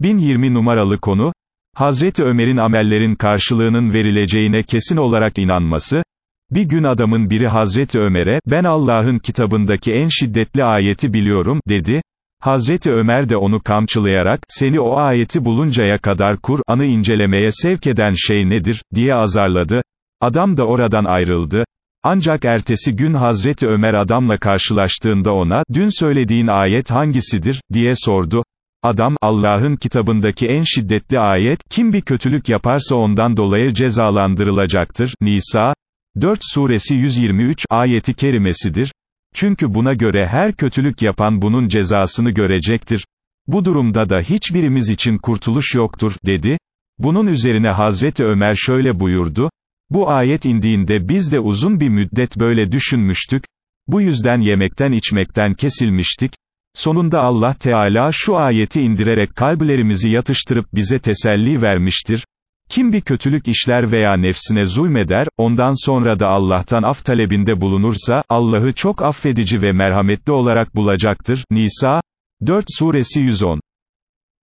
1020 numaralı konu, Hazreti Ömer'in amellerin karşılığının verileceğine kesin olarak inanması, bir gün adamın biri Hazreti Ömer'e, ben Allah'ın kitabındaki en şiddetli ayeti biliyorum, dedi, Hazreti Ömer de onu kamçılayarak, seni o ayeti buluncaya kadar Kur'an'ı incelemeye sevk eden şey nedir, diye azarladı, adam da oradan ayrıldı, ancak ertesi gün Hazreti Ömer adamla karşılaştığında ona, dün söylediğin ayet hangisidir, diye sordu, Adam, Allah'ın kitabındaki en şiddetli ayet, kim bir kötülük yaparsa ondan dolayı cezalandırılacaktır. Nisa, 4 suresi 123 ayeti kerimesidir. Çünkü buna göre her kötülük yapan bunun cezasını görecektir. Bu durumda da hiçbirimiz için kurtuluş yoktur, dedi. Bunun üzerine Hazreti Ömer şöyle buyurdu, bu ayet indiğinde biz de uzun bir müddet böyle düşünmüştük, bu yüzden yemekten içmekten kesilmiştik, Sonunda Allah Teala şu ayeti indirerek kalplerimizi yatıştırıp bize teselli vermiştir. Kim bir kötülük işler veya nefsine zulmeder, ondan sonra da Allah'tan af talebinde bulunursa, Allah'ı çok affedici ve merhametli olarak bulacaktır. Nisa, 4 suresi 110